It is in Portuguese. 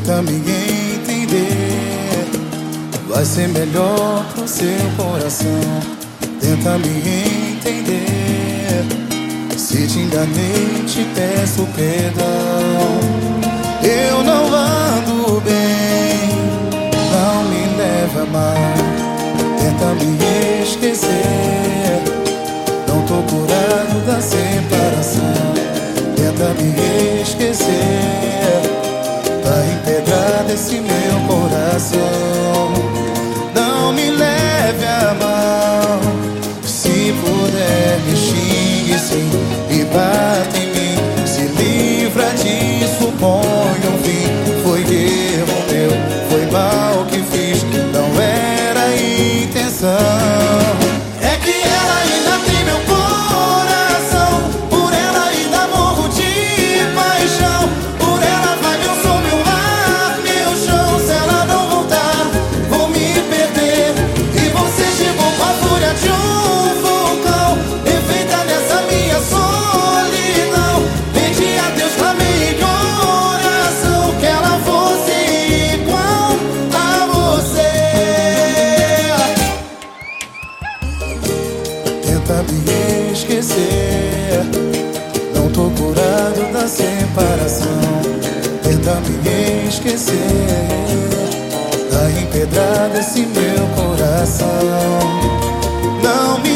tenta me entender. Vai ser melhor pro seu coração. Tenta me entender. Se te enganei, te peço perdão. Eu não ando bem, não me leva mais. Tenta me esquecer. esquecer. Não tô curado da separação. Tenta me esquecer. Tá empedrado esse meu coração. Não me